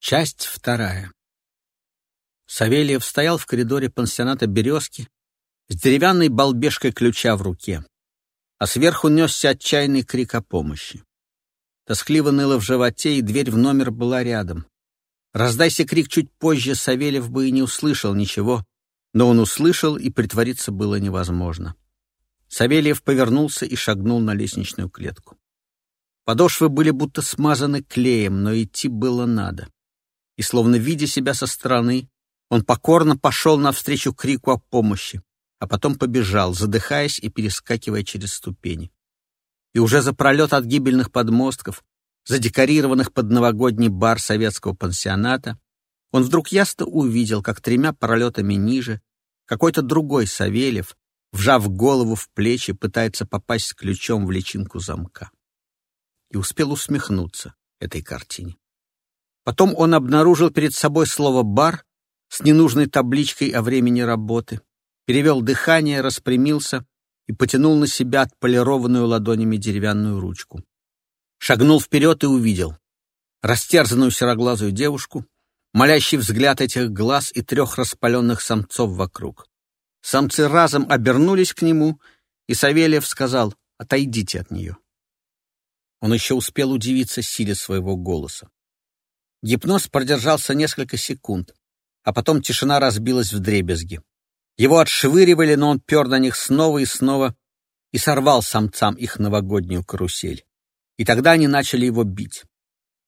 Часть вторая. Савельев стоял в коридоре пансионата «Березки» с деревянной балбешкой ключа в руке, а сверху несся отчаянный крик о помощи. Тоскливо ныло в животе, и дверь в номер была рядом. Раздайся крик чуть позже, Савельев бы и не услышал ничего, но он услышал, и притвориться было невозможно. Савельев повернулся и шагнул на лестничную клетку. Подошвы были будто смазаны клеем, но идти было надо и, словно видя себя со стороны, он покорно пошел навстречу крику о помощи, а потом побежал, задыхаясь и перескакивая через ступени. И уже за пролет от гибельных подмостков, задекорированных под новогодний бар советского пансионата, он вдруг ясно увидел, как тремя пролетами ниже какой-то другой Савельев, вжав голову в плечи, пытается попасть ключом в личинку замка. И успел усмехнуться этой картине. Потом он обнаружил перед собой слово «бар» с ненужной табличкой о времени работы, перевел дыхание, распрямился и потянул на себя отполированную ладонями деревянную ручку. Шагнул вперед и увидел растерзанную сероглазую девушку, молящий взгляд этих глаз и трех распаленных самцов вокруг. Самцы разом обернулись к нему, и Савельев сказал «Отойдите от нее». Он еще успел удивиться силе своего голоса. Гипноз продержался несколько секунд, а потом тишина разбилась в дребезги. Его отшвыривали, но он пер на них снова и снова и сорвал самцам их новогоднюю карусель. И тогда они начали его бить.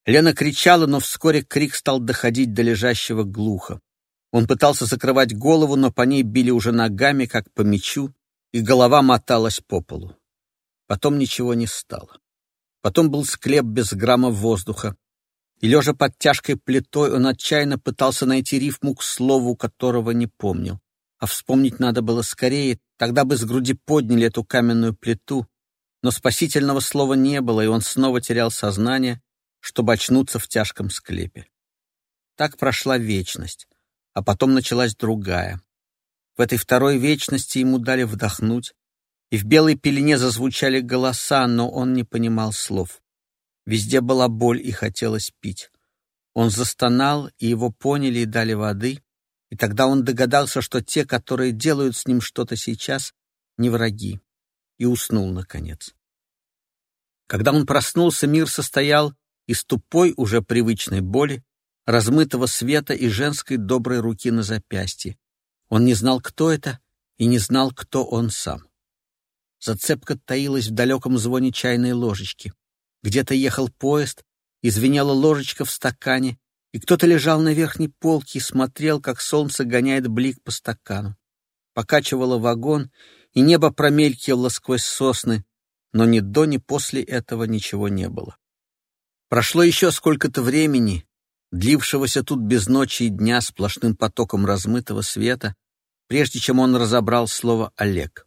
Лена кричала, но вскоре крик стал доходить до лежащего глухо. Он пытался закрывать голову, но по ней били уже ногами, как по мячу, и голова моталась по полу. Потом ничего не стало. Потом был склеп без грамма воздуха, и, лежа под тяжкой плитой, он отчаянно пытался найти рифму к слову, которого не помнил. А вспомнить надо было скорее, тогда бы с груди подняли эту каменную плиту. Но спасительного слова не было, и он снова терял сознание, чтобы очнуться в тяжком склепе. Так прошла вечность, а потом началась другая. В этой второй вечности ему дали вдохнуть, и в белой пелене зазвучали голоса, но он не понимал слов. Везде была боль и хотелось пить. Он застонал, и его поняли и дали воды, и тогда он догадался, что те, которые делают с ним что-то сейчас, не враги, и уснул, наконец. Когда он проснулся, мир состоял из тупой, уже привычной боли, размытого света и женской доброй руки на запястье. Он не знал, кто это, и не знал, кто он сам. Зацепка таилась в далеком звоне чайной ложечки. Где-то ехал поезд, извиняла ложечка в стакане, и кто-то лежал на верхней полке и смотрел, как солнце гоняет блик по стакану. Покачивало вагон, и небо промелькивало сквозь сосны, но ни до, ни после этого ничего не было. Прошло еще сколько-то времени, длившегося тут без ночи и дня сплошным потоком размытого света, прежде чем он разобрал слово «Олег».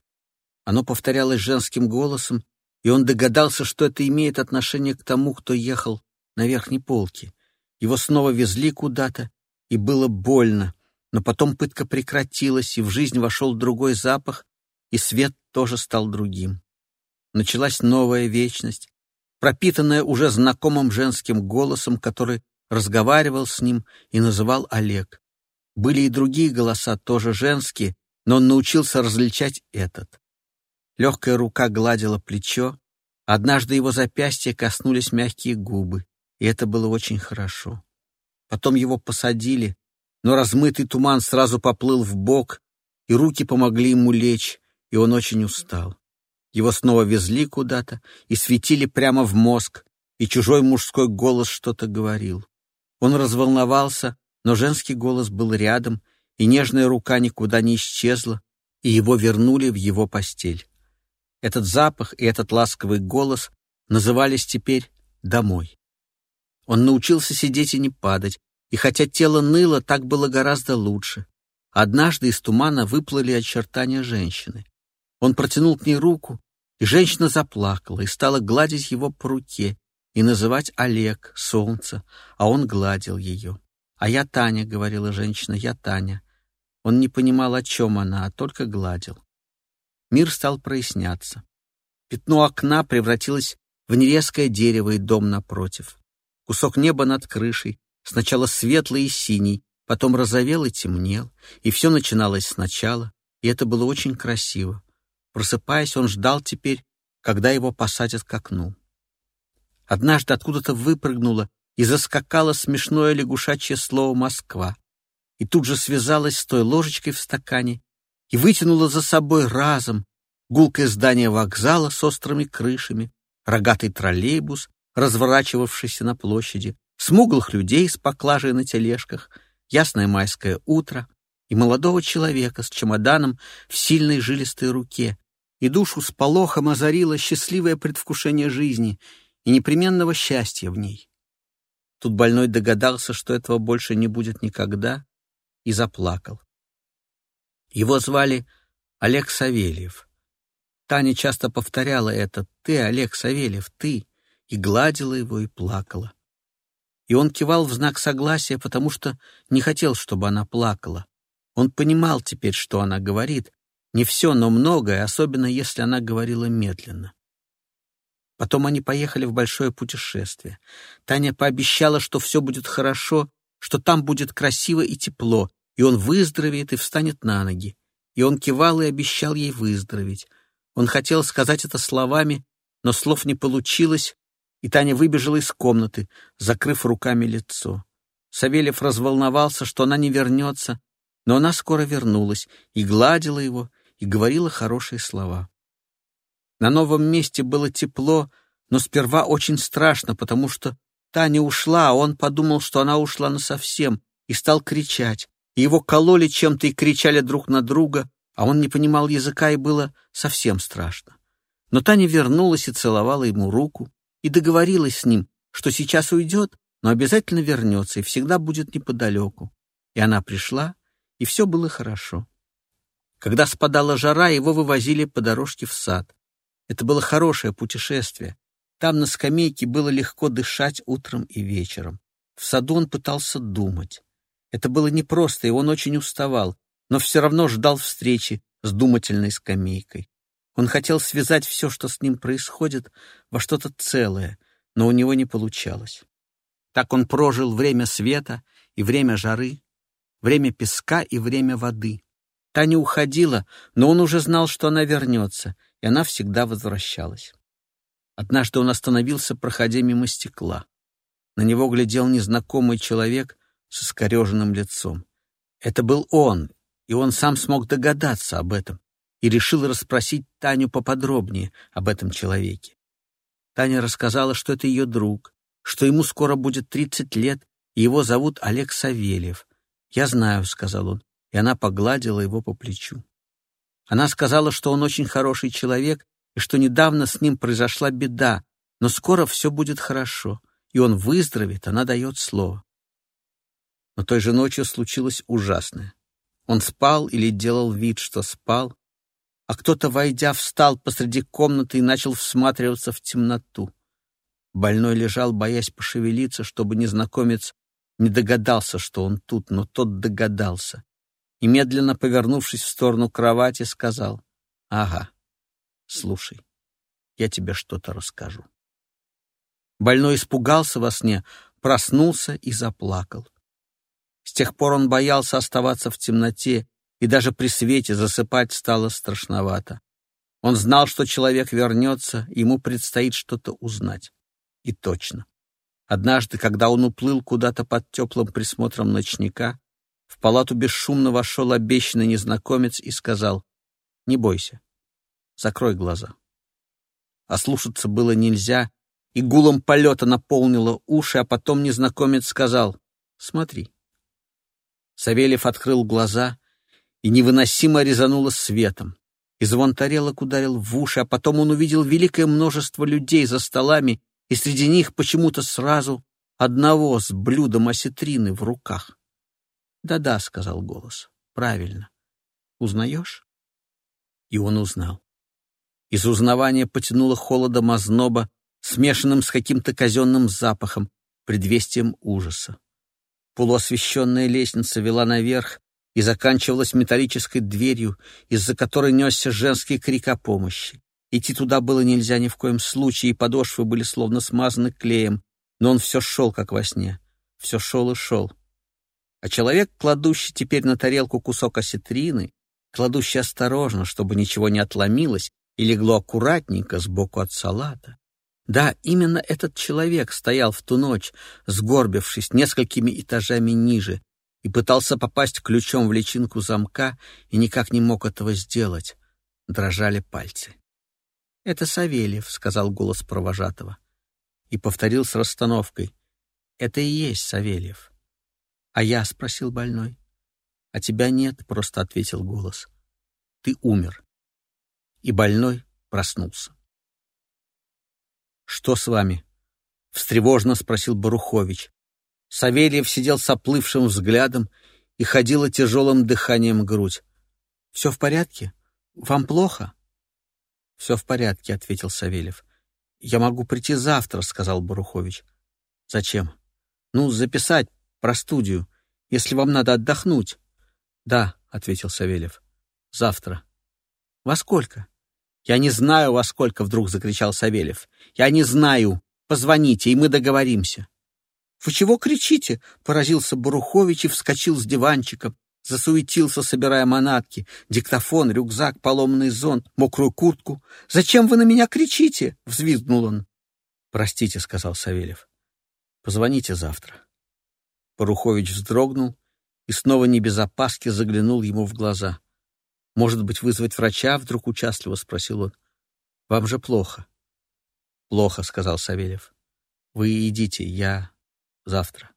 Оно повторялось женским голосом, и он догадался, что это имеет отношение к тому, кто ехал на верхней полке. Его снова везли куда-то, и было больно, но потом пытка прекратилась, и в жизнь вошел другой запах, и свет тоже стал другим. Началась новая вечность, пропитанная уже знакомым женским голосом, который разговаривал с ним и называл Олег. Были и другие голоса, тоже женские, но он научился различать этот. Легкая рука гладила плечо, однажды его запястья коснулись мягкие губы, и это было очень хорошо. Потом его посадили, но размытый туман сразу поплыл в бок, и руки помогли ему лечь, и он очень устал. Его снова везли куда-то и светили прямо в мозг, и чужой мужской голос что-то говорил. Он разволновался, но женский голос был рядом, и нежная рука никуда не исчезла, и его вернули в его постель. Этот запах и этот ласковый голос назывались теперь «домой». Он научился сидеть и не падать, и хотя тело ныло, так было гораздо лучше. Однажды из тумана выплыли очертания женщины. Он протянул к ней руку, и женщина заплакала и стала гладить его по руке и называть Олег, солнце, а он гладил ее. «А я Таня», — говорила женщина, — «я Таня». Он не понимал, о чем она, а только гладил. Мир стал проясняться. Пятно окна превратилось в нерезкое дерево и дом напротив. Кусок неба над крышей сначала светлый и синий, потом розовел и темнел, и все начиналось сначала, и это было очень красиво. Просыпаясь, он ждал теперь, когда его посадят к окну. Однажды откуда-то выпрыгнуло и заскакало смешное лягушачье слово «Москва», и тут же связалась с той ложечкой в стакане и вытянула за собой разом гулкое здание вокзала с острыми крышами, рогатый троллейбус, разворачивавшийся на площади, смуглых людей с поклажей на тележках, ясное майское утро и молодого человека с чемоданом в сильной жилистой руке, и душу с полохом озарило счастливое предвкушение жизни и непременного счастья в ней. Тут больной догадался, что этого больше не будет никогда, и заплакал. Его звали Олег Савельев. Таня часто повторяла это «Ты, Олег Савельев, ты!» и гладила его и плакала. И он кивал в знак согласия, потому что не хотел, чтобы она плакала. Он понимал теперь, что она говорит. Не все, но многое, особенно если она говорила медленно. Потом они поехали в большое путешествие. Таня пообещала, что все будет хорошо, что там будет красиво и тепло, и он выздоровеет и встанет на ноги. И он кивал и обещал ей выздороветь. Он хотел сказать это словами, но слов не получилось, и Таня выбежала из комнаты, закрыв руками лицо. Савельев разволновался, что она не вернется, но она скоро вернулась и гладила его, и говорила хорошие слова. На новом месте было тепло, но сперва очень страшно, потому что Таня ушла, а он подумал, что она ушла насовсем, и стал кричать. И его кололи чем-то и кричали друг на друга, а он не понимал языка, и было совсем страшно. Но Таня вернулась и целовала ему руку, и договорилась с ним, что сейчас уйдет, но обязательно вернется и всегда будет неподалеку. И она пришла, и все было хорошо. Когда спадала жара, его вывозили по дорожке в сад. Это было хорошее путешествие. Там на скамейке было легко дышать утром и вечером. В саду он пытался думать. Это было непросто, и он очень уставал, но все равно ждал встречи с думательной скамейкой. Он хотел связать все, что с ним происходит, во что-то целое, но у него не получалось. Так он прожил время света и время жары, время песка и время воды. Таня уходила, но он уже знал, что она вернется, и она всегда возвращалась. Однажды он остановился, проходя мимо стекла. На него глядел незнакомый человек с искореженным лицом. Это был он, и он сам смог догадаться об этом и решил расспросить Таню поподробнее об этом человеке. Таня рассказала, что это ее друг, что ему скоро будет 30 лет, и его зовут Олег Савельев. «Я знаю», — сказал он, и она погладила его по плечу. Она сказала, что он очень хороший человек и что недавно с ним произошла беда, но скоро все будет хорошо, и он выздоровеет, она дает слово. Но той же ночью случилось ужасное. Он спал или делал вид, что спал, а кто-то, войдя, встал посреди комнаты и начал всматриваться в темноту. Больной лежал, боясь пошевелиться, чтобы незнакомец не догадался, что он тут, но тот догадался. И, медленно повернувшись в сторону кровати, сказал, «Ага, слушай, я тебе что-то расскажу». Больной испугался во сне, проснулся и заплакал. С тех пор он боялся оставаться в темноте и даже при свете засыпать стало страшновато. Он знал, что человек вернется, ему предстоит что-то узнать. И точно. Однажды, когда он уплыл куда-то под теплым присмотром ночника, в палату бесшумно вошел обещанный незнакомец и сказал, «Не бойся, закрой глаза». Ослушаться было нельзя, и гулом полета наполнило уши, а потом незнакомец сказал, «Смотри». Савельев открыл глаза и невыносимо резануло светом. И звон тарелок ударил в уши, а потом он увидел великое множество людей за столами, и среди них почему-то сразу одного с блюдом осетрины в руках. «Да-да», — сказал голос, — «правильно. Узнаешь?» И он узнал. Из узнавания потянуло холодом озноба, смешанным с каким-то казенным запахом, предвестием ужаса. Полуосвещенная лестница вела наверх, и заканчивалась металлической дверью, из-за которой несся женский крик о помощи. Идти туда было нельзя ни в коем случае, и подошвы были словно смазаны клеем, но он все шел, как во сне. все шел и шел. А человек, кладущий теперь на тарелку кусок осетрины, кладущий осторожно, чтобы ничего не отломилось и легло аккуратненько сбоку от салата. Да, именно этот человек стоял в ту ночь, сгорбившись несколькими этажами ниже, и пытался попасть ключом в личинку замка и никак не мог этого сделать. Дрожали пальцы. «Это Савельев», — сказал голос провожатого. И повторил с расстановкой. «Это и есть Савельев». «А я?» — спросил больной. «А тебя нет», — просто ответил голос. «Ты умер». И больной проснулся. «Что с вами?» — встревожно спросил Барухович. Савельев сидел с оплывшим взглядом и ходила тяжелым дыханием грудь. «Все в порядке? Вам плохо?» «Все в порядке», — ответил Савельев. «Я могу прийти завтра», — сказал Барухович. «Зачем?» «Ну, записать про студию, если вам надо отдохнуть». «Да», — ответил Савельев. «Завтра». «Во сколько?» «Я не знаю, во сколько», — вдруг закричал Савельев. «Я не знаю. Позвоните, и мы договоримся». «Вы чего кричите?» — поразился Барухович и вскочил с диванчика, засуетился, собирая манатки, диктофон, рюкзак, поломанный зонт, мокрую куртку. «Зачем вы на меня кричите?» — взвизгнул он. «Простите», — сказал Савельев. «Позвоните завтра». Порухович вздрогнул и снова не без опаски заглянул ему в глаза. «Может быть, вызвать врача?» — вдруг участливо спросил он. «Вам же плохо». «Плохо», — сказал Савельев. «Вы идите, я завтра».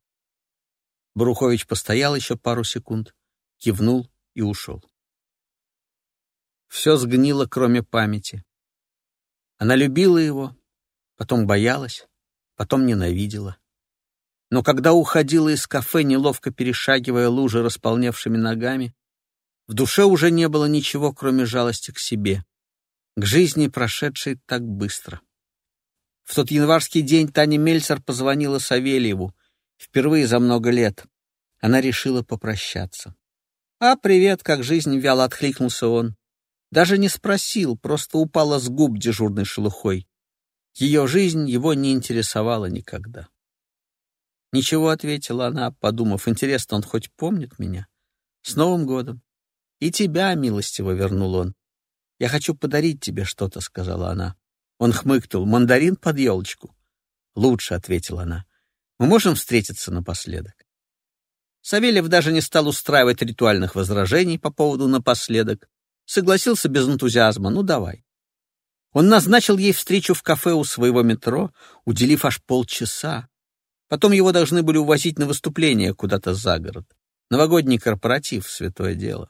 Брухович постоял еще пару секунд, кивнул и ушел. Все сгнило, кроме памяти. Она любила его, потом боялась, потом ненавидела. Но когда уходила из кафе, неловко перешагивая лужи располневшими ногами, в душе уже не было ничего, кроме жалости к себе, к жизни, прошедшей так быстро. В тот январский день Таня Мельцер позвонила Савельеву, впервые за много лет. Она решила попрощаться. «А, привет, как жизнь?» — вяло откликнулся он. Даже не спросил, просто упала с губ дежурной шелухой. Ее жизнь его не интересовала никогда. «Ничего», — ответила она, подумав, «интересно, он хоть помнит меня?» «С Новым годом!» «И тебя, милостиво вернул он. «Я хочу подарить тебе что-то», — сказала она. Он хмыкнул. «Мандарин под елочку». «Лучше», — ответила она. «Мы можем встретиться напоследок?» Савельев даже не стал устраивать ритуальных возражений по поводу напоследок. Согласился без энтузиазма. «Ну, давай». Он назначил ей встречу в кафе у своего метро, уделив аж полчаса. Потом его должны были увозить на выступление куда-то за город. Новогодний корпоратив, святое дело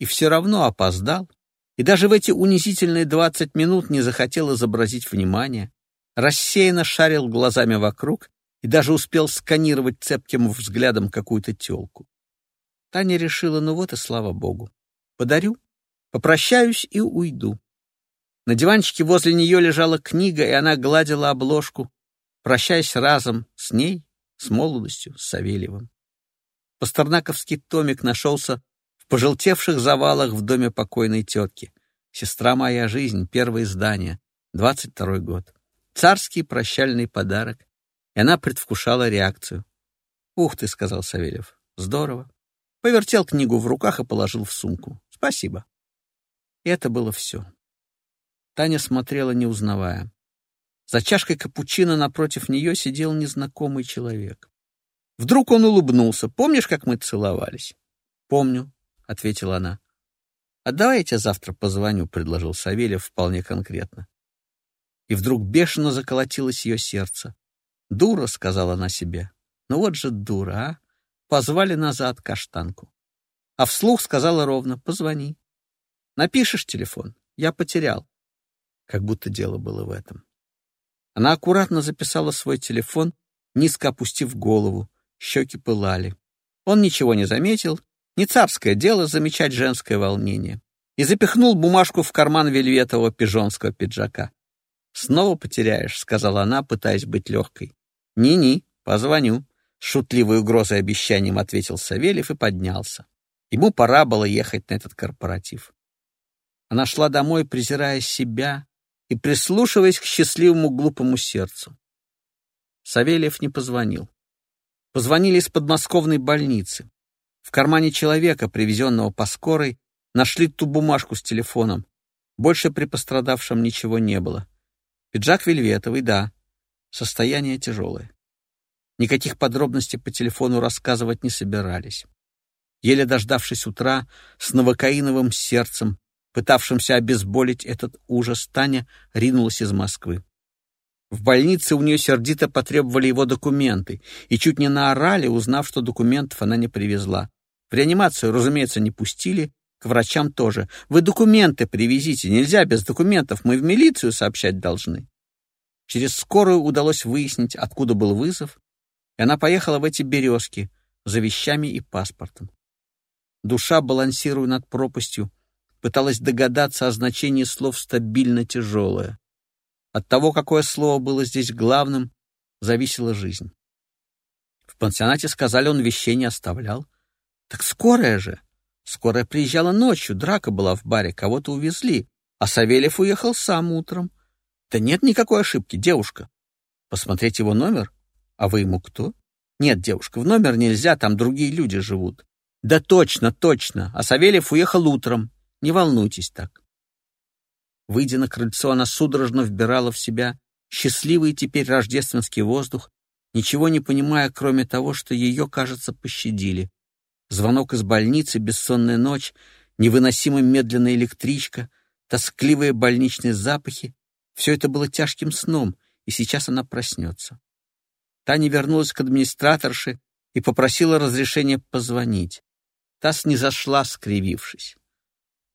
и все равно опоздал, и даже в эти унизительные двадцать минут не захотел изобразить внимание, рассеянно шарил глазами вокруг и даже успел сканировать цепким взглядом какую-то телку. Таня решила, ну вот и слава богу. Подарю, попрощаюсь и уйду. На диванчике возле нее лежала книга, и она гладила обложку, прощаясь разом с ней, с молодостью, с Савельевым. Пастернаковский томик нашелся пожелтевших завалах в доме покойной тетки. «Сестра моя жизнь», первое издание, 22 год. Царский прощальный подарок. И она предвкушала реакцию. «Ух ты», — сказал Савельев, — «здорово». Повертел книгу в руках и положил в сумку. «Спасибо». И это было все. Таня смотрела, не узнавая. За чашкой капучино напротив нее сидел незнакомый человек. Вдруг он улыбнулся. «Помнишь, как мы целовались?» «Помню», ответила она. «А давайте завтра позвоню», — предложил Савельев вполне конкретно. И вдруг бешено заколотилось ее сердце. «Дура», — сказала она себе. «Ну вот же дура, а!» Позвали назад каштанку. А вслух сказала ровно «позвони». «Напишешь телефон?» «Я потерял». Как будто дело было в этом. Она аккуратно записала свой телефон, низко опустив голову. Щеки пылали. Он ничего не заметил не царское дело замечать женское волнение. И запихнул бумажку в карман вельветового пижонского пиджака. «Снова потеряешь», — сказала она, пытаясь быть легкой. «Ни-ни, позвоню», — шутливой угрозой обещанием ответил Савельев и поднялся. Ему пора было ехать на этот корпоратив. Она шла домой, презирая себя и прислушиваясь к счастливому глупому сердцу. Савельев не позвонил. Позвонили из подмосковной больницы. В кармане человека, привезенного по скорой, нашли ту бумажку с телефоном. Больше при пострадавшем ничего не было. Пиджак вельветовый, да. Состояние тяжелое. Никаких подробностей по телефону рассказывать не собирались. Еле дождавшись утра, с новокаиновым сердцем, пытавшимся обезболить этот ужас, Таня ринулась из Москвы. В больнице у нее сердито потребовали его документы и чуть не наорали, узнав, что документов она не привезла. В реанимацию, разумеется, не пустили, к врачам тоже. Вы документы привезите, нельзя без документов, мы в милицию сообщать должны. Через скорую удалось выяснить, откуда был вызов, и она поехала в эти березки за вещами и паспортом. Душа, балансируя над пропастью, пыталась догадаться о значении слов «стабильно тяжелое». От того, какое слово было здесь главным, зависела жизнь. В пансионате сказали, он вещей не оставлял. Так скорая же. Скорая приезжала ночью, драка была в баре, кого-то увезли, а Савельев уехал сам утром. Да нет никакой ошибки, девушка. Посмотреть его номер? А вы ему кто? Нет, девушка, в номер нельзя, там другие люди живут. Да точно, точно. А Савельев уехал утром. Не волнуйтесь так. Выйдя на крыльцо, она судорожно вбирала в себя счастливый теперь рождественский воздух, ничего не понимая, кроме того, что ее, кажется, пощадили. Звонок из больницы, бессонная ночь, невыносимо медленная электричка, тоскливые больничные запахи — все это было тяжким сном, и сейчас она проснется. Таня вернулась к администраторше и попросила разрешения позвонить. Та снизошла, скривившись.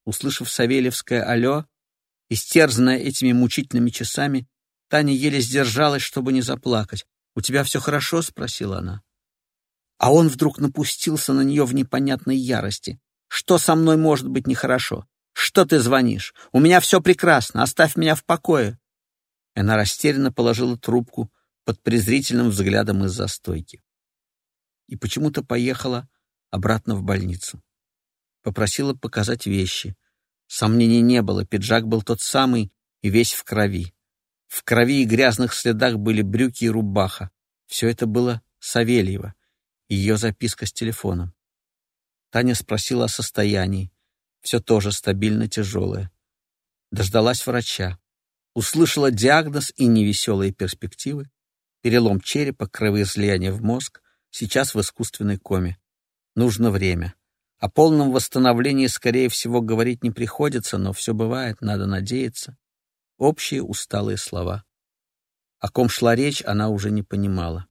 Услышав Савельевское «Алло», Истерзанная этими мучительными часами, Таня еле сдержалась, чтобы не заплакать. «У тебя все хорошо?» — спросила она. А он вдруг напустился на нее в непонятной ярости. «Что со мной может быть нехорошо? Что ты звонишь? У меня все прекрасно, оставь меня в покое!» Она растерянно положила трубку под презрительным взглядом из-за стойки. И почему-то поехала обратно в больницу. Попросила показать вещи. Сомнений не было, пиджак был тот самый и весь в крови. В крови и грязных следах были брюки и рубаха. Все это было Савельева, ее записка с телефоном. Таня спросила о состоянии. Все тоже стабильно тяжелое. Дождалась врача. Услышала диагноз и невеселые перспективы. Перелом черепа, кровоизлияние в мозг, сейчас в искусственной коме. Нужно время. О полном восстановлении, скорее всего, говорить не приходится, но все бывает, надо надеяться. Общие усталые слова. О ком шла речь, она уже не понимала.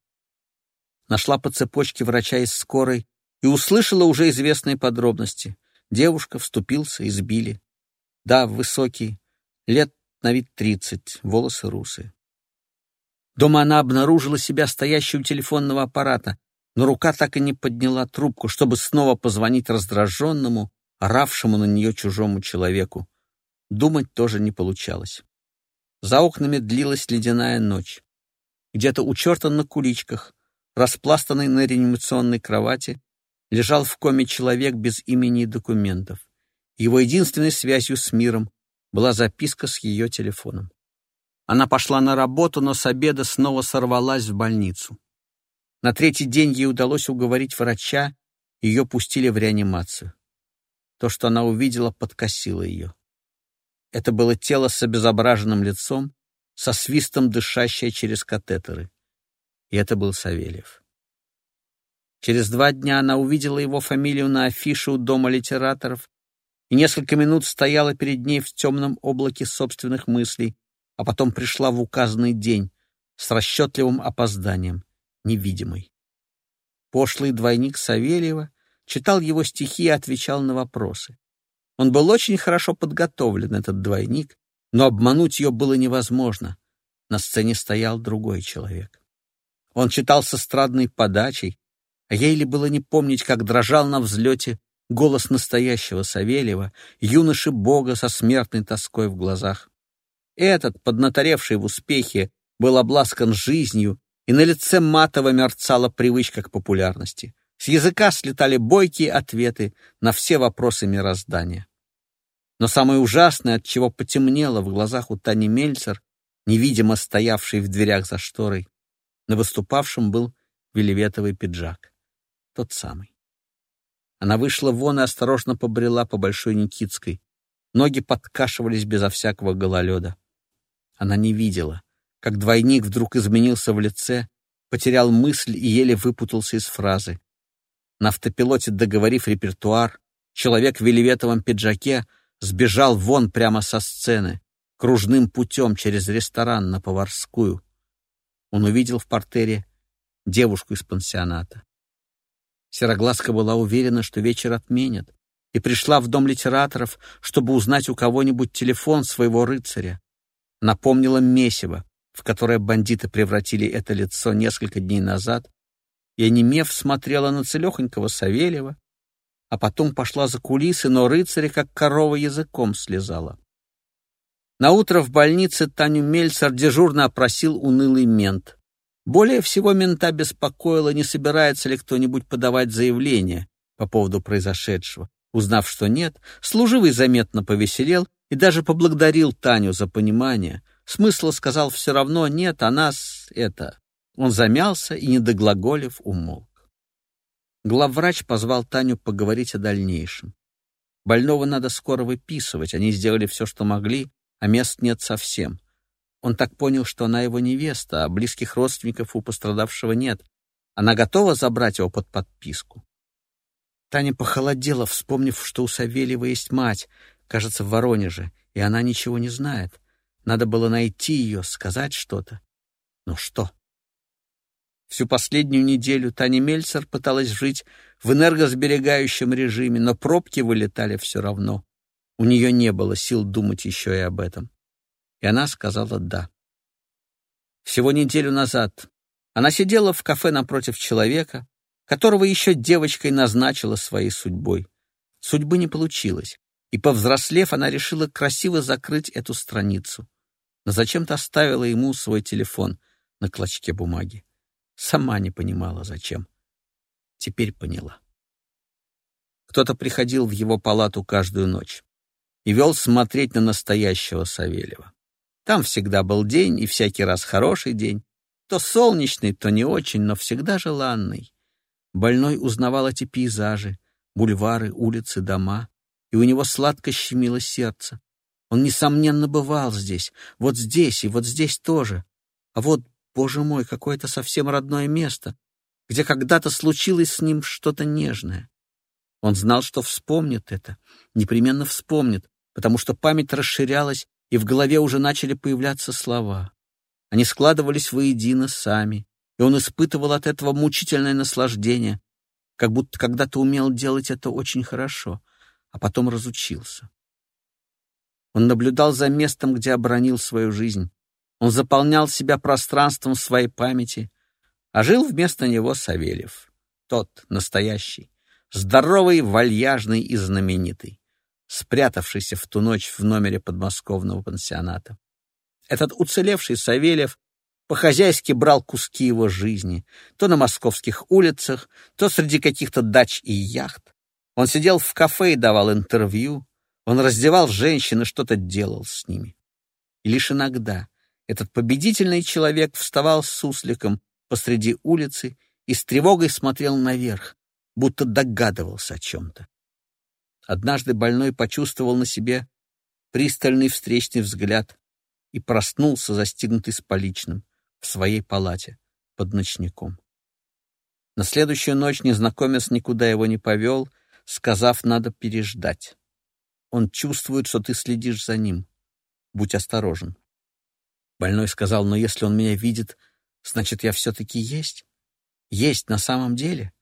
Нашла по цепочке врача из скорой и услышала уже известные подробности. Девушка вступился, избили. Да, высокий, лет на вид тридцать, волосы русые. Дома она обнаружила себя стоящей у телефонного аппарата, но рука так и не подняла трубку, чтобы снова позвонить раздраженному, оравшему на нее чужому человеку. Думать тоже не получалось. За окнами длилась ледяная ночь. Где-то у черта на куличках, распластанный на реанимационной кровати, лежал в коме человек без имени и документов. Его единственной связью с миром была записка с ее телефоном. Она пошла на работу, но с обеда снова сорвалась в больницу. На третий день ей удалось уговорить врача, ее пустили в реанимацию. То, что она увидела, подкосило ее. Это было тело с обезображенным лицом, со свистом дышащее через катетеры. И это был Савельев. Через два дня она увидела его фамилию на афише у Дома литераторов и несколько минут стояла перед ней в темном облаке собственных мыслей, а потом пришла в указанный день с расчетливым опозданием невидимый. Пошлый двойник Савельева читал его стихи и отвечал на вопросы. Он был очень хорошо подготовлен, этот двойник, но обмануть ее было невозможно. На сцене стоял другой человек. Он читал с эстрадной подачей, а ей ли было не помнить, как дрожал на взлете голос настоящего Савельева, юноши Бога со смертной тоской в глазах. Этот, поднаторевший в успехе, был обласкан жизнью и на лице матово мерцала привычка к популярности. С языка слетали бойкие ответы на все вопросы мироздания. Но самое ужасное, от чего потемнело в глазах у Тани Мельцер, невидимо стоявшей в дверях за шторой, на выступавшем был велеветовый пиджак. Тот самый. Она вышла вон и осторожно побрела по Большой Никитской. Ноги подкашивались безо всякого гололеда. Она не видела, как двойник вдруг изменился в лице, потерял мысль и еле выпутался из фразы. На автопилоте, договорив репертуар, человек в велеветовом пиджаке сбежал вон прямо со сцены, кружным путем через ресторан на Поварскую. Он увидел в портере девушку из пансионата. Сероглазка была уверена, что вечер отменят, и пришла в дом литераторов, чтобы узнать у кого-нибудь телефон своего рыцаря. Напомнила месиво, в которое бандиты превратили это лицо несколько дней назад, и, онемев, смотрела на целехонького Савельева, а потом пошла за кулисы, но рыцаря как корова языком слезала. Наутро в больнице Таню Мельцер дежурно опросил унылый мент. Более всего мента беспокоило, не собирается ли кто-нибудь подавать заявление по поводу произошедшего. Узнав, что нет, служивый заметно повеселел и даже поблагодарил Таню за понимание. Смысла сказал все равно нет, а нас это... Он замялся и, недоглаголев, умолк. Главврач позвал Таню поговорить о дальнейшем. Больного надо скоро выписывать, они сделали все, что могли, а мест нет совсем. Он так понял, что она его невеста, а близких родственников у пострадавшего нет. Она готова забрать его под подписку. Таня похолодела, вспомнив, что у Савельева есть мать, кажется, в Воронеже, и она ничего не знает. Надо было найти ее, сказать что-то. Но что? Всю последнюю неделю Таня Мельцер пыталась жить в энергосберегающем режиме, но пробки вылетали все равно. У нее не было сил думать еще и об этом. И она сказала «да». Всего неделю назад она сидела в кафе напротив человека, которого еще девочкой назначила своей судьбой. Судьбы не получилось, и, повзрослев, она решила красиво закрыть эту страницу. Но зачем-то оставила ему свой телефон на клочке бумаги. Сама не понимала, зачем. Теперь поняла. Кто-то приходил в его палату каждую ночь и вел смотреть на настоящего Савельева. Там всегда был день, и всякий раз хороший день. То солнечный, то не очень, но всегда желанный. Больной узнавал эти пейзажи, бульвары, улицы, дома, и у него сладко щемило сердце. Он, несомненно, бывал здесь, вот здесь и вот здесь тоже. А вот Боже мой, какое-то совсем родное место, где когда-то случилось с ним что-то нежное. Он знал, что вспомнит это, непременно вспомнит, потому что память расширялась, и в голове уже начали появляться слова. Они складывались воедино сами, и он испытывал от этого мучительное наслаждение, как будто когда-то умел делать это очень хорошо, а потом разучился. Он наблюдал за местом, где оборонил свою жизнь, он заполнял себя пространством своей памяти, а жил вместо него Савельев. Тот, настоящий, здоровый, вальяжный и знаменитый, спрятавшийся в ту ночь в номере подмосковного пансионата. Этот уцелевший Савельев по-хозяйски брал куски его жизни, то на московских улицах, то среди каких-то дач и яхт. Он сидел в кафе и давал интервью, он раздевал женщин и что-то делал с ними. И лишь иногда, этот победительный человек вставал с сусликом посреди улицы и с тревогой смотрел наверх, будто догадывался о чем-то. Однажды больной почувствовал на себе пристальный встречный взгляд и проснулся, застигнутый с поличным, в своей палате под ночником. На следующую ночь незнакомец никуда его не повел, сказав, надо переждать. Он чувствует, что ты следишь за ним. Будь осторожен. Больной сказал, но если он меня видит, значит, я все-таки есть? Есть на самом деле?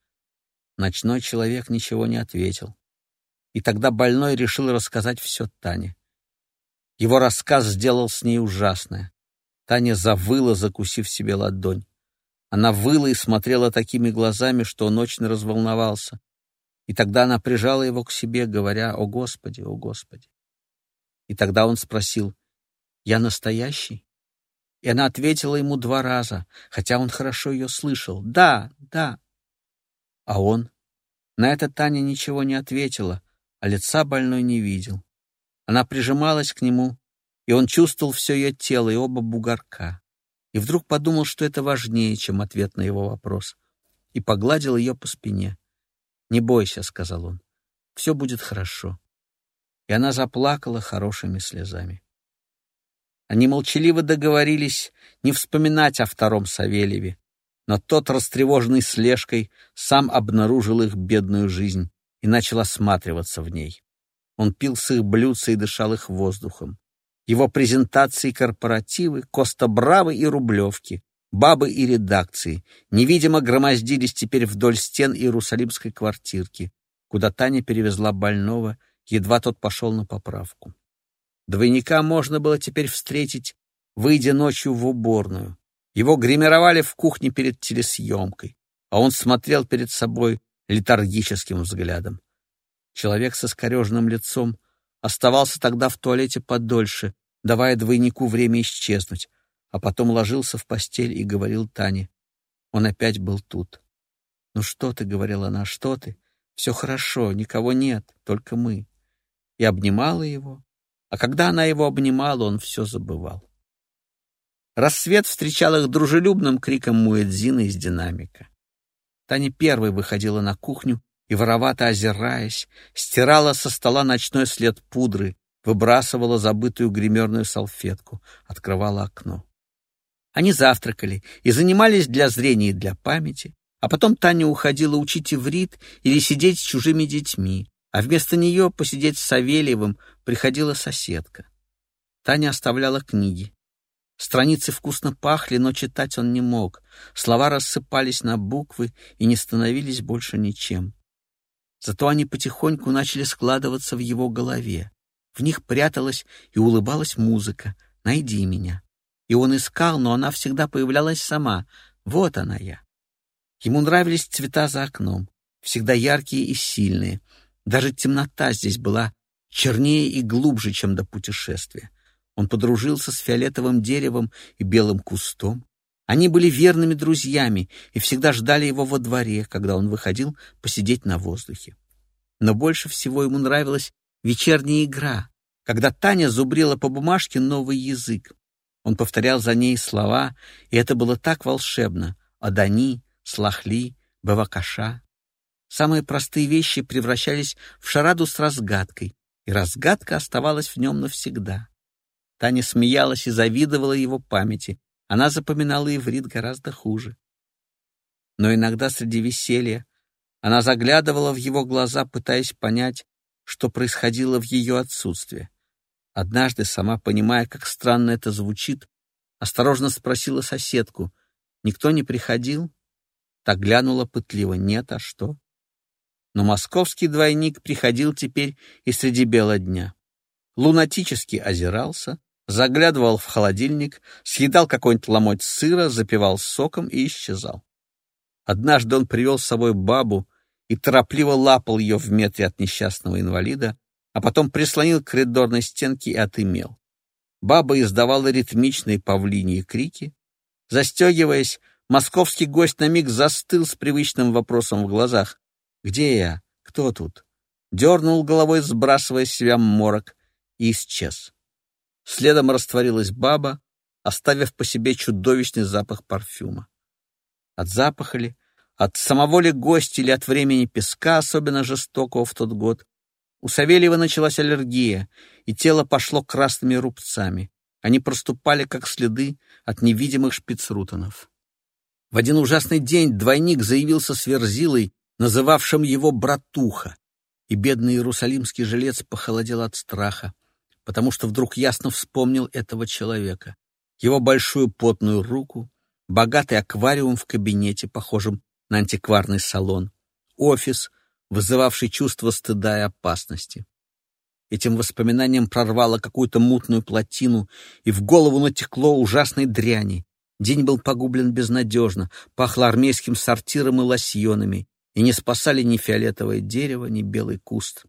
Ночной человек ничего не ответил. И тогда больной решил рассказать все Тане. Его рассказ сделал с ней ужасное. Таня завыла, закусив себе ладонь. Она выла и смотрела такими глазами, что он очень разволновался. И тогда она прижала его к себе, говоря «О Господи, о Господи». И тогда он спросил «Я настоящий?» И она ответила ему два раза, хотя он хорошо ее слышал. «Да, да». А он? На это Таня ничего не ответила, а лица больной не видел. Она прижималась к нему, и он чувствовал все ее тело и оба бугорка. И вдруг подумал, что это важнее, чем ответ на его вопрос. и погладил ее по спине. «Не бойся», — сказал он, — «все будет хорошо». И она заплакала хорошими слезами. Они молчаливо договорились не вспоминать о втором Савельеве, но тот, растревоженный слежкой, сам обнаружил их бедную жизнь и начал осматриваться в ней. Он пил с их блюдца и дышал их воздухом. Его презентации корпоративы, Коста Бравы и Рублевки, бабы и редакции невидимо громоздились теперь вдоль стен иерусалимской квартирки, куда Таня перевезла больного, едва тот пошел на поправку. Двойника можно было теперь встретить, выйдя ночью в уборную. Его гримировали в кухне перед телесъемкой, а он смотрел перед собой летаргическим взглядом. Человек со скореженным лицом оставался тогда в туалете подольше, давая двойнику время исчезнуть, а потом ложился в постель и говорил Тане. Он опять был тут. «Ну что ты?» — говорила она, — «что ты? Все хорошо, никого нет, только мы». И обнимала его, а когда она его обнимала, он все забывал. Рассвет встречал их дружелюбным криком Муэдзина из динамика. Таня первой выходила на кухню и, воровато озираясь, стирала со стола ночной след пудры, выбрасывала забытую гримерную салфетку, открывала окно. Они завтракали и занимались для зрения и для памяти, а потом Таня уходила учить иврит или сидеть с чужими детьми, а вместо нее посидеть с Савельевым приходила соседка. Таня оставляла книги. Страницы вкусно пахли, но читать он не мог. Слова рассыпались на буквы и не становились больше ничем. Зато они потихоньку начали складываться в его голове. В них пряталась и улыбалась музыка «Найди меня». И он искал, но она всегда появлялась сама. Вот она я. Ему нравились цвета за окном, всегда яркие и сильные. Даже темнота здесь была чернее и глубже, чем до путешествия. Он подружился с фиолетовым деревом и белым кустом. Они были верными друзьями и всегда ждали его во дворе, когда он выходил посидеть на воздухе. Но больше всего ему нравилась вечерняя игра, когда Таня зубрила по бумажке новый язык. Он повторял за ней слова, и это было так волшебно. Адани, Слахли, Бавакаша. Самые простые вещи превращались в шараду с разгадкой, и разгадка оставалась в нем навсегда. Таня смеялась и завидовала его памяти. Она запоминала иврит гораздо хуже. Но иногда среди веселья она заглядывала в его глаза, пытаясь понять, что происходило в ее отсутствие. Однажды, сама понимая, как странно это звучит, осторожно спросила соседку, «Никто не приходил?» Так глянула пытливо, «Нет, а что?» Но московский двойник приходил теперь и среди бела дня. Лунатически озирался, заглядывал в холодильник, съедал какой-нибудь ломоть сыра, запивал соком и исчезал. Однажды он привел с собой бабу и торопливо лапал ее в метре от несчастного инвалида, а потом прислонил к коридорной стенке и отымел. Баба издавала ритмичные павлиньи крики. Застегиваясь, московский гость на миг застыл с привычным вопросом в глазах. «Где я? Кто тут?» Дернул головой, сбрасывая с себя морок, и исчез. Следом растворилась баба, оставив по себе чудовищный запах парфюма. От запаха ли, от самого ли гостя или от времени песка, особенно жестокого в тот год, у Савельева началась аллергия, и тело пошло красными рубцами. Они проступали, как следы от невидимых шпицрутонов. В один ужасный день двойник заявился с Верзилой, называвшим его братуха, и бедный иерусалимский жилец похолодел от страха потому что вдруг ясно вспомнил этого человека. Его большую потную руку, богатый аквариум в кабинете, похожем на антикварный салон, офис, вызывавший чувство стыда и опасности. Этим воспоминанием прорвало какую-то мутную плотину, и в голову натекло ужасной дряни. День был погублен безнадежно, пахло армейским сортиром и лосьонами, и не спасали ни фиолетовое дерево, ни белый куст.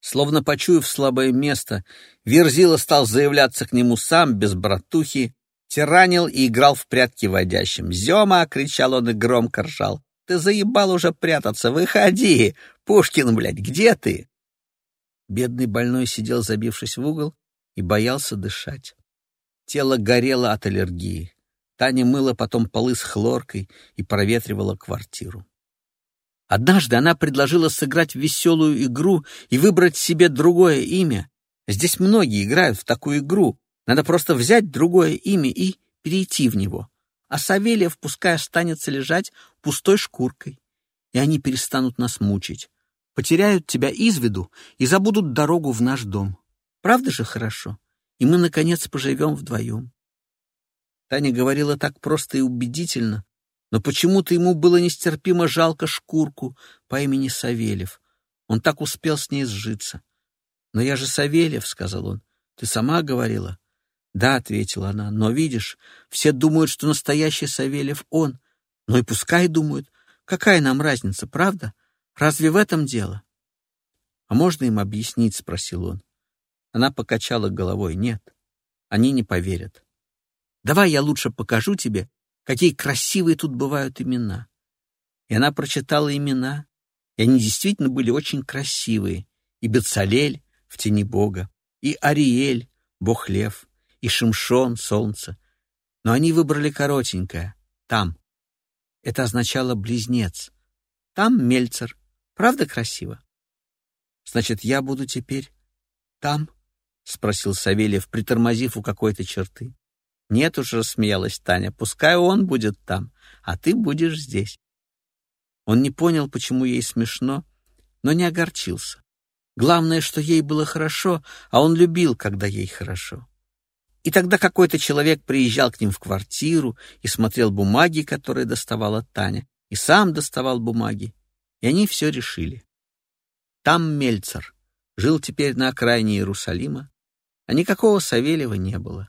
Словно почуяв слабое место, Верзила стал заявляться к нему сам, без братухи, тиранил и играл в прятки водящим. «Зема!» — кричал он и громко ржал. «Ты заебал уже прятаться! Выходи! Пушкин, блядь, где ты?» Бедный больной сидел, забившись в угол, и боялся дышать. Тело горело от аллергии. Таня мыла потом полы с хлоркой и проветривала квартиру. Однажды она предложила сыграть веселую игру и выбрать себе другое имя. Здесь многие играют в такую игру. Надо просто взять другое имя и перейти в него. А Савельев пускай останется лежать пустой шкуркой, и они перестанут нас мучить. Потеряют тебя из виду и забудут дорогу в наш дом. Правда же хорошо? И мы, наконец, поживем вдвоем. Таня говорила так просто и убедительно, но почему-то ему было нестерпимо жалко шкурку по имени Савельев. Он так успел с ней сжиться. «Но я же Савельев», — сказал он. «Ты сама говорила?» «Да», — ответила она, — «но видишь, все думают, что настоящий Савельев он. Ну и пускай думают. Какая нам разница, правда? Разве в этом дело?» «А можно им объяснить?» — спросил он. Она покачала головой. «Нет, они не поверят. Давай я лучше покажу тебе, какие красивые тут бывают имена. И она прочитала имена, и они действительно были очень красивые. И Бецалель в тени Бога, и Ариэль, Бог-лев, и Шимшон, солнце. Но они выбрали коротенькое, там. Это означало близнец. Там Мельцер. Правда красиво? Значит, я буду теперь там? — спросил Савельев, притормозив у какой-то черты. «Нет уж», — рассмеялась Таня, — «пускай он будет там, а ты будешь здесь». Он не понял, почему ей смешно, но не огорчился. Главное, что ей было хорошо, а он любил, когда ей хорошо. И тогда какой-то человек приезжал к ним в квартиру и смотрел бумаги, которые доставала Таня, и сам доставал бумаги, и они все решили. Там Мельцер жил теперь на окраине Иерусалима, а никакого Савельева не было.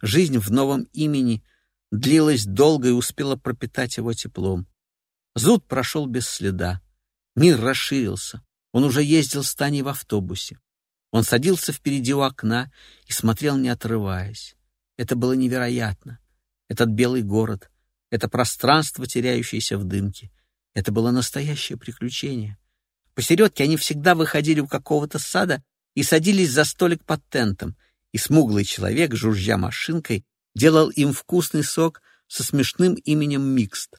Жизнь в новом имени длилась долго и успела пропитать его теплом. Зуд прошел без следа. Мир расширился. Он уже ездил с Таней в автобусе. Он садился впереди у окна и смотрел, не отрываясь. Это было невероятно. Этот белый город, это пространство, теряющееся в дымке. Это было настоящее приключение. Посередке они всегда выходили у какого-то сада и садились за столик под тентом — и смуглый человек, жужжа машинкой, делал им вкусный сок со смешным именем Микст.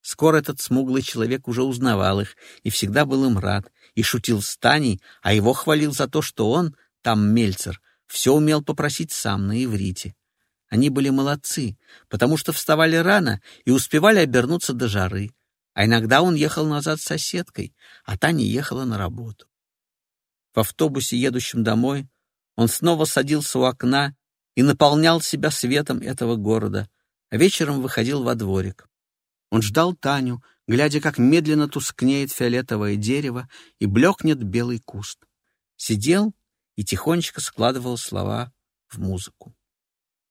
Скоро этот смуглый человек уже узнавал их и всегда был им рад, и шутил с Таней, а его хвалил за то, что он, там Мельцер, все умел попросить сам на иврите. Они были молодцы, потому что вставали рано и успевали обернуться до жары, а иногда он ехал назад с соседкой, а Таня ехала на работу. В автобусе, едущем домой, он снова садился у окна и наполнял себя светом этого города, а вечером выходил во дворик. Он ждал Таню, глядя, как медленно тускнеет фиолетовое дерево и блекнет белый куст. Сидел и тихонечко складывал слова в музыку.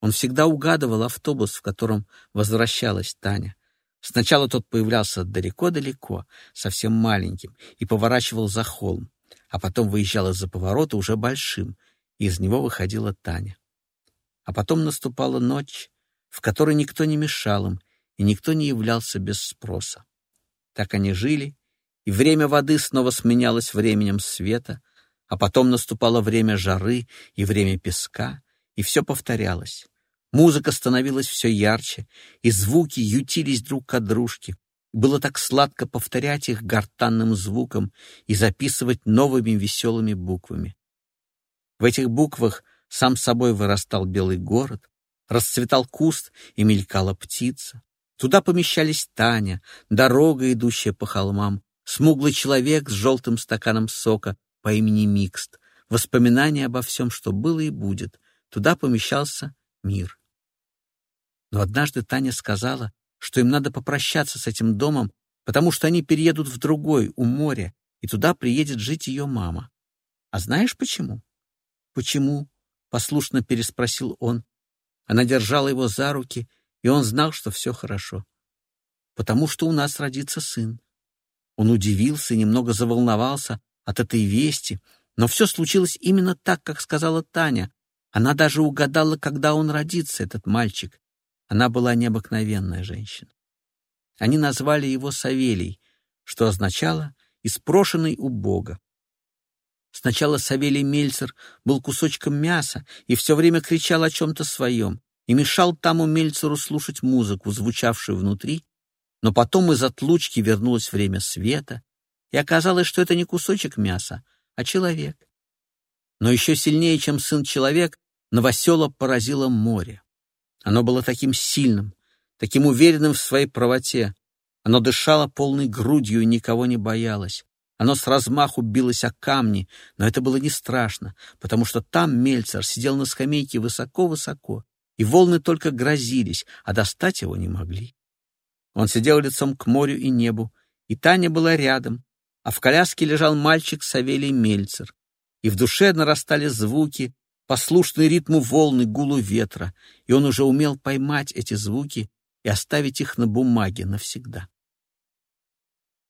Он всегда угадывал автобус, в котором возвращалась Таня. Сначала тот появлялся далеко-далеко, совсем маленьким, и поворачивал за холм, а потом выезжал из-за поворота уже большим, из него выходила Таня. А потом наступала ночь, в которой никто не мешал им, и никто не являлся без спроса. Так они жили, и время воды снова сменялось временем света, а потом наступало время жары и время песка, и все повторялось. Музыка становилась все ярче, и звуки ютились друг от дружки. Было так сладко повторять их гортанным звуком и записывать новыми веселыми буквами. В этих буквах сам собой вырастал белый город, расцветал куст и мелькала птица. Туда помещались Таня, дорога, идущая по холмам, смуглый человек с желтым стаканом сока по имени Микст, воспоминания обо всем, что было и будет. Туда помещался мир. Но однажды Таня сказала, что им надо попрощаться с этим домом, потому что они переедут в другой, у моря, и туда приедет жить ее мама. А знаешь почему? «Почему?» — послушно переспросил он. Она держала его за руки, и он знал, что все хорошо. «Потому что у нас родится сын». Он удивился и немного заволновался от этой вести, но все случилось именно так, как сказала Таня. Она даже угадала, когда он родится, этот мальчик. Она была необыкновенная женщина. Они назвали его Савелий, что означало «испрошенный у Бога». Сначала Савелий Мельцер был кусочком мяса и все время кричал о чем-то своем. И мешал тому Мельцеру слушать музыку, звучавшую внутри, но потом из отлучки вернулось время света, и оказалось, что это не кусочек мяса, а человек. Но еще сильнее, чем сын-человек, новосела поразило море. Оно было таким сильным, таким уверенным в своей правоте. Оно дышало полной грудью и никого не боялось. Оно с размаху билось о камни, но это было не страшно, потому что там Мельцер сидел на скамейке высоко-высоко, и волны только грозились, а достать его не могли. Он сидел лицом к морю и небу, и Таня была рядом, а в коляске лежал мальчик Савелий Мельцер, и в душе нарастали звуки, послушные ритму волны, гулу ветра, и он уже умел поймать эти звуки и оставить их на бумаге навсегда.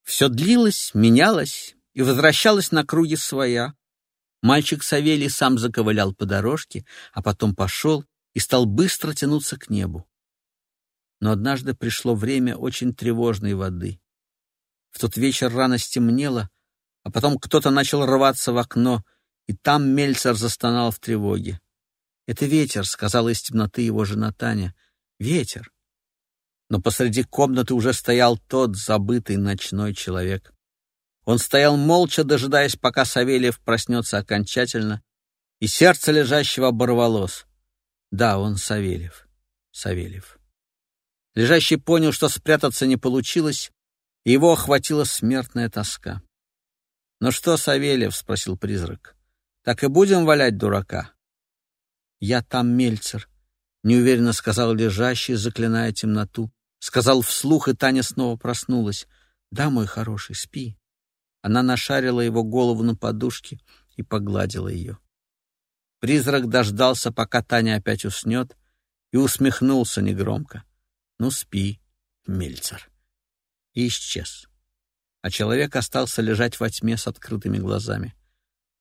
Все длилось, менялось и возвращалось на круги своя. Мальчик Савелий сам заковылял по дорожке, а потом пошел и стал быстро тянуться к небу. Но однажды пришло время очень тревожной воды. В тот вечер рано стемнело, а потом кто-то начал рваться в окно, и там Мельцер застонал в тревоге. «Это ветер», — сказала из темноты его жена Таня. «Ветер». Но посреди комнаты уже стоял тот забытый ночной человек. Он стоял молча, дожидаясь, пока Савельев проснется окончательно, и сердце лежащего оборвалось. Да, он Савельев. Савельев. Лежащий понял, что спрятаться не получилось, и его охватила смертная тоска. «Ну что, Савельев?» — спросил призрак. «Так и будем валять дурака?» «Я там, Мельцер», — неуверенно сказал лежащий, заклиная темноту. Сказал вслух, и Таня снова проснулась. «Да, мой хороший, спи». Она нашарила его голову на подушке и погладила ее. Призрак дождался, пока Таня опять уснет, и усмехнулся негромко. «Ну, спи, Мельцер». И исчез. А человек остался лежать во тьме с открытыми глазами.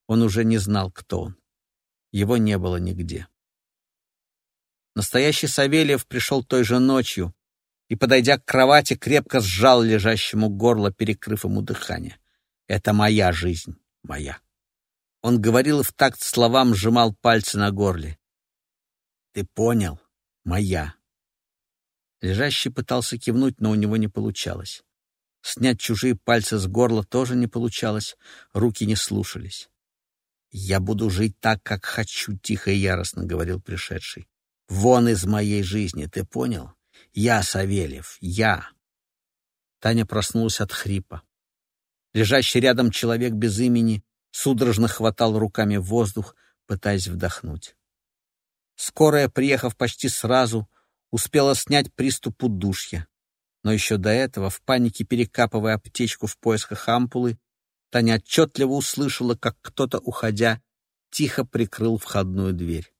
Он уже не знал, кто он. Его не было нигде. Настоящий Савельев пришел той же ночью и, подойдя к кровати, крепко сжал лежащему горло, перекрыв ему дыхание. «Это моя жизнь, моя». Он говорил в такт словам сжимал пальцы на горле. «Ты понял? Моя». Лежащий пытался кивнуть, но у него не получалось. Снять чужие пальцы с горла тоже не получалось, руки не слушались. «Я буду жить так, как хочу», — тихо и яростно говорил пришедший. «Вон из моей жизни, ты понял? Я Савельев, я». Таня проснулась от хрипа. Лежащий рядом человек без имени судорожно хватал руками воздух, пытаясь вдохнуть. Скорая, приехав почти сразу, успела снять приступ удушья. Но еще до этого, в панике перекапывая аптечку в поисках ампулы, Таня отчетливо услышала, как кто-то, уходя, тихо прикрыл входную дверь.